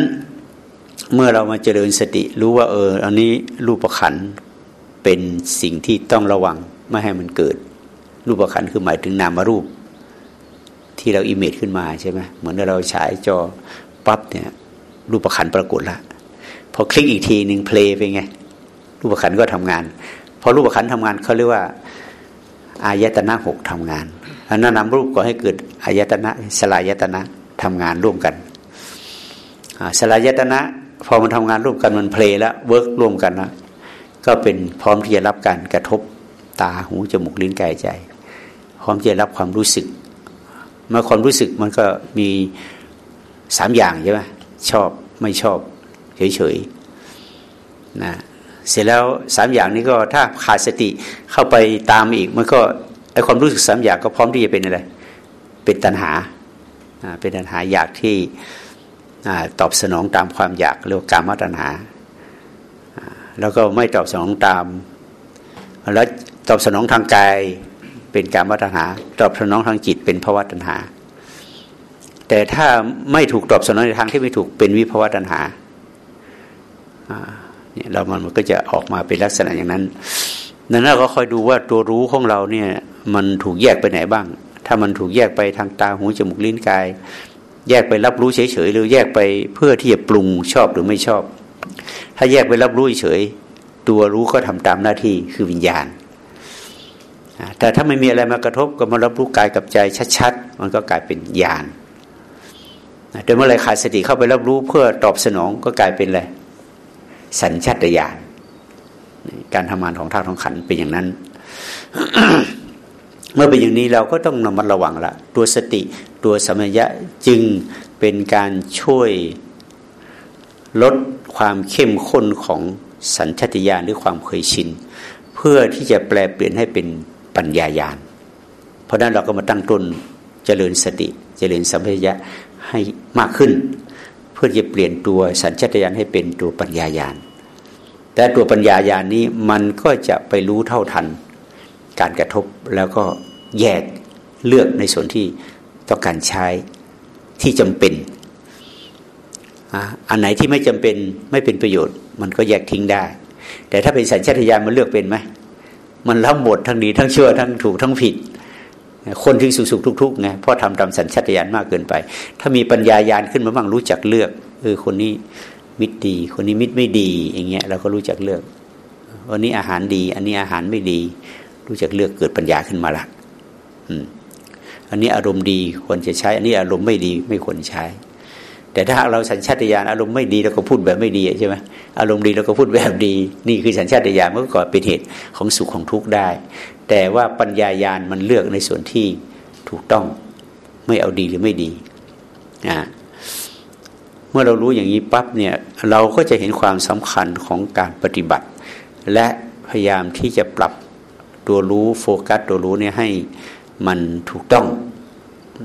เมื่อเรามาเจริญสติรู้ว่าเอออันนี้รูปขันธ์ เป็นสิ่งที่ต้องระวังไม่ให้มันเกิด รูปขันธ์คือหมายถึงนามรูป ที่เรา image ขึ้นมาใช่ไหมเหมือนเราฉายจอปั๊บเนี่ย รูปขันธ์ปรากฏละพอคลิกอีกทีหนึ่ง play ไปไง รูปขันธ์ก็ทำงาน พอรูปขันธ์ทำงานเขาเรียกว่า อายตนะหกทำงานอันนั้นนามรูปก็ให้เกิดอายตนะสฬายตนะทำงานร่วมกันสฬายตนะพอมันทำงานร่วมกันมัน play แล้ว work ร่วมกันนะ ก็เป็นพร้อมที่จะรับการกระทบตาหูจมูกลิ้นกายใจ พร้อมที่จะรับความรู้สึก เมื่อความรู้สึกมันก็มีสามอย่างใช่ไหมชอบไม่ชอบ เฉยๆนะเสร็จแล้วสามอย่างนี้ก็ถ้าขาดสติเข้าไปตามอีก มันก็ไอ้ความรู้สึกสามอย่างก็พร้อมที่จะเป็นอะไร เป็นตัณหาเป็นตัณหาอยากที่ตอบสนองตามความอยากเรียกว่าการมาตัณหา แล้วก็ไม่ตอบสนองตาม แล้วตอบสนองทางกายเป็นการมาตัณหา ตอบสนองทางจิตเป็นภาวะตัณหา แต่ถ้าไม่ถูกตอบสนองในทางที่ไม่ถูกเป็นวิภาวะตัณหาเนี่ยเรามันก็จะออกมาเป็นลักษณะอย่างนั้นนั้นเราก็คอยดูว่าตัวรู้ของเราเนี่ย มันถูกแยกไปไหนบ้าง ถ้ามันถูกแยกไปทางตาหูจมูกลิ้นกาย แยกไปรับรู้เฉยๆหรือแยกไปเพื่อที่จะปรุงชอบหรือไม่ชอบ ถ้าแยกไปรับรู้เฉย ตัวรู้ก็ทำตามหน้าที่คือวิญญาณ แต่ถ้าไม่มีอะไรมากระทบก็มารับรู้กายกับใจชัดๆ มันก็กลายเป็นญาณแต่เมื่อไรขาดสติเข้าไปรับรู้เพื่อตอบสนองก็กลายเป็นอะไรสัญชาตญาณการทำงานของธาตุของขันเป็นอย่างนั้น เมื่อเป็นอย่างนี้เราก็ต้องระมัดระวังละ ตัวสติตัวสมัญญะจึงเป็นการช่วยลด ความเข้มข้นของสัญชาตญาณหรือความเคยชิน เพื่อที่จะแปลเปลี่ยนให้เป็นปัญญาญาณ เพราะนั้นเราก็มาตั้งต้นเจริญสติ เจริญสัมปชัญญะให้มากขึ้น เพื่อจะเปลี่ยนตัวสัญชาตญาณให้เป็นตัวปัญญาญาณ แต่ตัวปัญญาญาณนี้มันก็จะไปรู้เท่าทัน การกระทบแล้วก็แยกเลือกในส่วนที่ต้องการใช้ที่จำเป็น อันไหนที่ไม่จำเป็นไม่เป็นประโยชน์ มันก็แยกทิ้งได้ แต่ถ้าเป็นสัญชาตญาณมันเลือกเป็นไหมมันรับหมดทั้งดีทั้งชั่วทั้งถูกทั้งผิด คนที่สุขสุขทุกๆไงเพราะทำตามสัญชาตญาณมากเกินไป ถ้ามีปัญญาญาณขึ้นมาบ้างรู้จักเลือกเออคนนี้มิตรดี คนนี้มิตรไม่ดีอย่างเงี้ยเราก็รู้จักเลือกวันนี้อาหารดี อันนี้อาหารไม่ดี รู้จักเลือกเกิดปัญญาขึ้นมาละอืมอันนี้อารมณ์ดีควรจะใช้ อันนี้อารมณ์ไม่ดีไม่ควรใช้ แต่ถ้าเราสัญชาตญาณอารมณ์ไม่ดีเราก็พูดแบบไม่ดีใช่ไหมอารมณ์ดีเราก็พูดแบบดี นี่คือสัญชาตญาณมันก็ก่อเป็นเหตุของสุขของทุกข์ได้ แต่ว่าปัญญาญาณมันเลือกในส่วนที่ถูกต้องไม่เอาดีหรือไม่ดีอ่าเมื่อเรารู้อย่างนี้ปั๊บเนี่ยเราก็จะเห็นความสำคัญของการปฏิบัติ และพยายามที่จะปรับตัวรู้โฟกัสตัวรู้เนี่ยให้มันถูกต้อง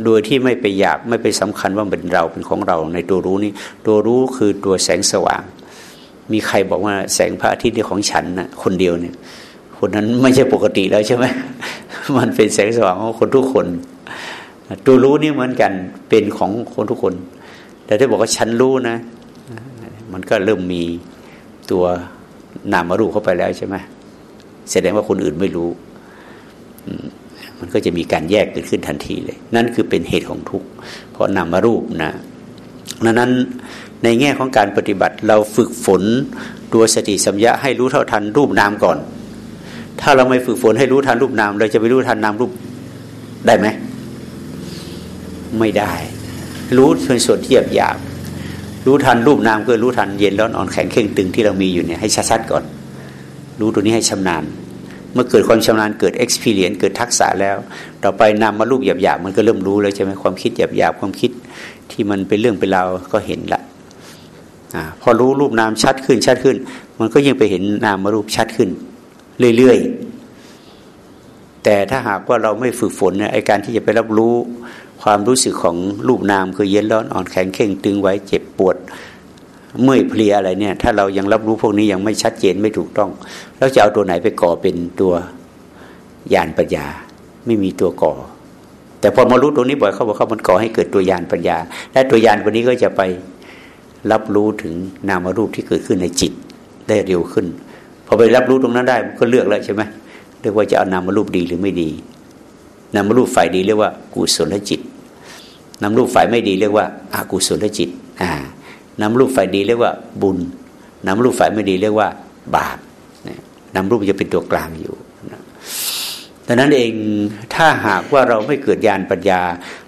โดยที่ไม่ไปอยากไม่ไปสำคัญว่าเป็นเราเป็นของเราในตัวรู้นี้ ตัวรู้คือตัวแสงสว่าง มีใครบอกว่าแสงพระอาทิตย์ของฉันนะคนเดียวเนี่ย คนนั้นไม่ใช่ปกติแล้วใช่ไหมมันเป็นแสงสว่างของคนทุกคน ตัวรู้นี่เหมือนกันเป็นของคนทุกคน แต่ถ้าบอกว่าฉันรู้นะ มันก็เริ่มมีตัวนามรูปเข้าไปแล้วใช่ไหมแสดงว่าคนอื่นไม่รู้ มันก็จะมีการแยกเกิดขึ้นทันทีเลย นั่นคือเป็นเหตุของทุกข์เพราะนามรูปนะดังนั้นในแง่ของการปฏิบัติเราฝึกฝนตัวสติสัมยาให้รู้เท่าทันรูปนามก่อน ถ้าเราไม่ฝึกฝนให้รู้ทันรูปนาม เราจะไปรู้ทันนามรูปได้ไหมไม่ได้ รู้เป็นส่วนที่หยาบหยาบรู้ทันรูปนามก็รู้ทันเย็นร้อนอ่อนแข็งเข่งตึงที่เรามีอยู่เนี่ยให้ชัดๆก่อน รู้ตัวนี้ให้ชำนาญ เมื่อเกิดความชำนาญเกิด experience เกิดทักษะแล้ว ต่อไปนำมารูปหยาบๆมันก็เริ่มรู้แล้วใช่ไหมความคิดหยาบๆความคิดที่มันเป็นเรื่องเป็นราวก็เห็นละอพอรู้รูปนามชัดขึ้นชัดขึ้น มันก็ยิ่งไปเห็นนามมารูปชัดขึ้น เรื่อยๆแต่ถ้าหากว่าเราไม่ฝึกฝนเนี่ยไอการที่จะไปรับรู้ความรู้สึกของรูปนามคือเย็นร้อนอ่อนแข็งเข่งตึงไว้เจ็บปวด เมื่อยเพลียอะไรเนี่ย ถ้าเรายังรับรู้พวกนี้ยังไม่ชัดเจนไม่ถูกต้อง เราจะเอาตัวไหนไปก่อเป็นตัวยานปัญญา ไม่มีตัวก่อ แต่พอมารู้ตัวนี้บ่อยเขาบอกเขามันก่อให้เกิดตัวยานปัญญา และตัวยานวันนี้ก็จะไปรับรู้ถึงนามรูปที่เกิดขึ้นในจิตได้เร็วขึ้นพอไปรับรู้ตรงนั้นได้ก็เลือกแล้วใช่ไหมเรียกว่าจะเอานามรูปดีหรือไม่ดีนามรูปฝ่ายดีเรียกว่ากุศลจิตนามรูปฝ่ายไม่ดีเรียกว่าอากุศลจิต อ่า นามรูปฝ่ายดีเรียกว่าบุญนามรูปฝ่ายไม่ดีเรียกว่า บาปนามรูปจะเป็นตัวกลางอยู่ดังนั้นเองถ้าหากว่าเราไม่เกิดญาณปัญญา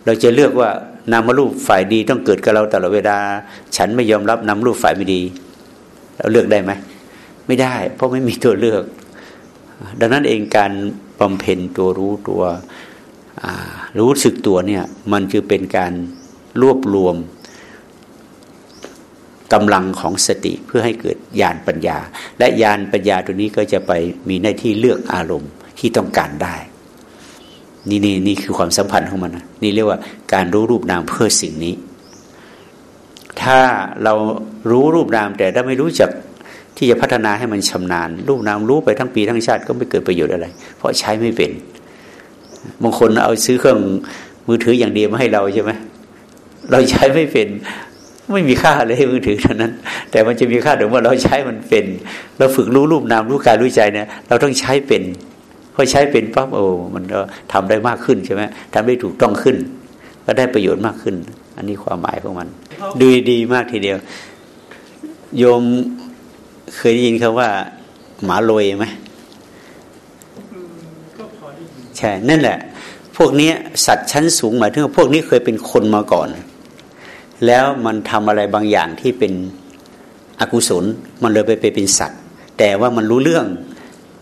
เราจะเลือกว่านามรูปฝ่ายดีต้องเกิดกับเราตลอดเวลา ฉันไม่ยอมรับนามรูปฝ่ายไม่ดี เราเลือกได้ไหมไม่ได้ เพราะไม่มีตัวเลือก ดังนั้นเองการบำเพ็ญตัวรู้ตัวรู้สึกตัวเนี่ยมันจะเป็นการรวบรวม กำลังของสติเพื่อให้เกิดญาณปัญญา และญาณปัญญาตัวนี้ก็จะไปมีหน้าที่เลือกอารมณ์ที่ต้องการได้ นี่นี่นี่คือความสัมพันธ์ของมันนะนี่เรียกว่าการรู้รูปนามเพื่อสิ่งนี้ ถ้าเรารู้รูปนามแต่ถ้าไม่รู้จักที่จะพัฒนาให้มันชำนาญ รูปนามรู้ไปทั้งปีทั้งชาติก็ไม่เกิดประโยชน์อะไร เพราะใช้ไม่เป็นบางคนเอาซื้อเครื่องมือถืออย่างเดียวมาให้เราใช่ไหมเราใช้ไม่เป็น ไม่มีค่าเลยมือถือเท่านั้น แต่มันจะมีค่าเดี๋ยวว่าเราใช้มันเป็น เราฝึกรู้รูปนามรู้กายรู้ใจเนี่ย เราต้องใช้เป็นพอใช้เป็นปั๊บโอ้มันก็ทำได้มากขึ้นใช่ไหมทำได้ถูกต้องขึ้น ก็ได้ประโยชน์มากขึ้น อันนี้ความหมายของมัน ดูดีมากทีเดียว โยมเคยได้ยินคำว่า หมาลอยไหมใช่ นั่นแหละ พวกนี้สัตว์ชั้นสูงหมายถึงพวกนี้เคยเป็นคนมาก่อน แล้วมันทำอะไรบางอย่างที่เป็นอกุศล มันเลยไปไปเป็นสัตว์ แต่ว่ามันรู้เรื่อง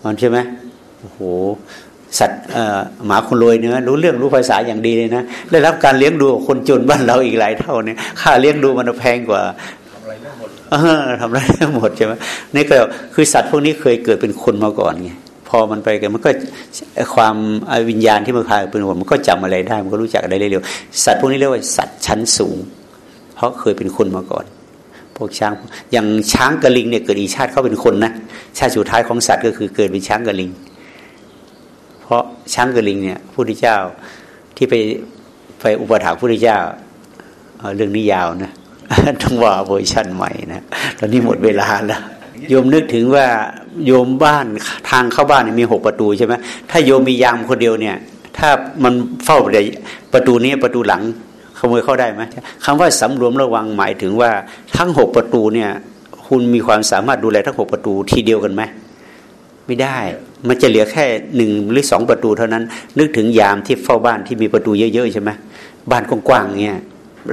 มันใช่ไหมโอ้โหสัตว์หมาคนรวยเนื้อรู้เรื่องรู้ภาษาอย่างดีเลยนะได้รับการเลี้ยงดูคนจนบ้านเราอีกหลายเท่าเนี่ยค่าเลี้ยงดูมันแพงกว่าทำอะไรได้หมดทำอะไรได้หมดใช่ไหมนี่ก็คือสัตว์พวกนี้เคยเกิดเป็นคนมาก่อนไงพอมันไปกันมันก็ความวิญญาณที่มันพาเป็นหัวมันก็จำอะไรได้ มันก็รู้จักอะไรเร็วสัตว์พวกนี้เรียกว่าสัตว์ชั้นสูง เพราะเคยเป็นคนมาก่อน พวกช้างอย่างช้างกระลิงเนี่ยเกิดอีชาติเขาเป็นคนนะชาติสุดท้ายของสัตว์ก็คือเกิดเป็นช้างกระลิง เพราะช้างกระลิงเนี่ยผู้ที่เจ้าที่ไปไปอุปถัมภ์ผู้ที่เจ้าเรื่องนี้ยาวนะต้องว่าเวอร์ชันใหม่นะตอนนี้หมดเวลาแล้วโยมนึกถึงว่าโยมบ้านทางเข้าบ้านมีหกประตูใช่ไหมถ้าโยมมียามคนเดียวเนี่ย ถ้ามันเฝ้าประตูนี้ประตูหลัง ขโมยเข้าได้ไหมคำว่าสำรวมระวังหมายถึงว่าทั้งหกประตูเนี่ย คุณมีความสามารถดูแลทั้งหกประตูทีเดียวกันไหมไม่ได้ มันจะเหลือแค่หนึ่งหรือสองประตูเท่านั้น นึกถึงยามที่เฝ้าบ้านที่มีประตูเยอะๆใช่ไหมบ้านกว้างๆเนี่ย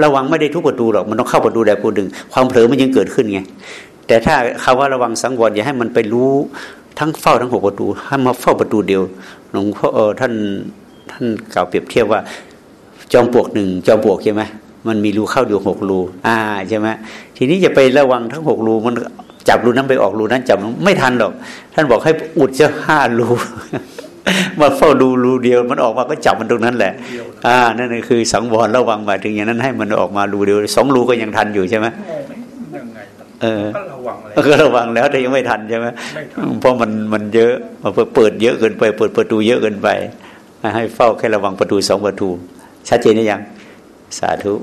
ระวังไม่ได้ทุกประตูหรอกมันต้องเข้าประตูใดประตูหนึ่ง ความเผลอมันยังเกิดขึ้นไง แต่ถ้าคาว่าระวังสังวรอย่าให้มันไปรู้ทั้งเฝ้าทั้งหกประตูให้มาเฝ้าประตูเดียวหลวงพ่อท่านท่านกล่าวเปรียบเทียบว่า จอมปลวกหนึ่งจอมปลวกใช่ไหมมันมีรูเข้าอยู่หกรูอ่าใช่ไหมทีนี้จะไประวังทั้งหกรูมันจับรูนั้นไปออกรูนั้นจับไม่ทันหรอก ท่านบอกให้อุดจะห้ารูมาเฝ้าดูรูเดียว มันออกมาก็จับมันตรงนั้นแหละ อ่านั่นคือสังวรระวังมาถึงอย่างนั้นให้มันออกมารูเดียวสองรูก็ยังทันอยู่ใช่ไหมเออก็ระวังเลยก็ระวังแล้วแต่ยังไม่ทันใช่ไหมเพราะมันมันเยอะเปิดเยอะเกินไป เปิดประตูเยอะเกินไป ให้เฝ้าแค่ระวังประตูสองประตู ชัดเจนหรือยัง สาธุ